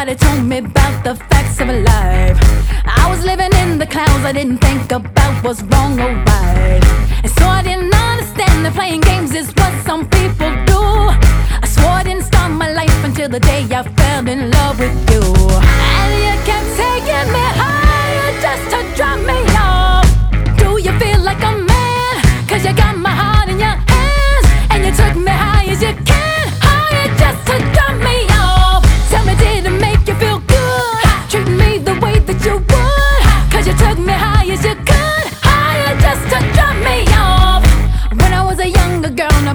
nobody told me about the facts of a life. I was living in the clouds, I didn't think about what's wrong or right. And so I didn't understand that playing games is what some people do. I swore I didn't start my life until the day I fell in love with you.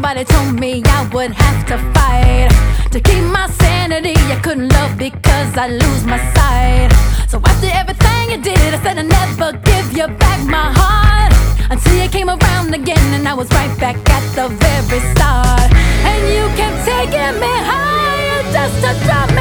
Nobody told me I would have to fight. To keep my sanity, I couldn't love because I lose my sight. So after everything you did, I said I'd never give you back my heart. Until you came around again, and I was right back at the very start. And you kept taking me higher just to drop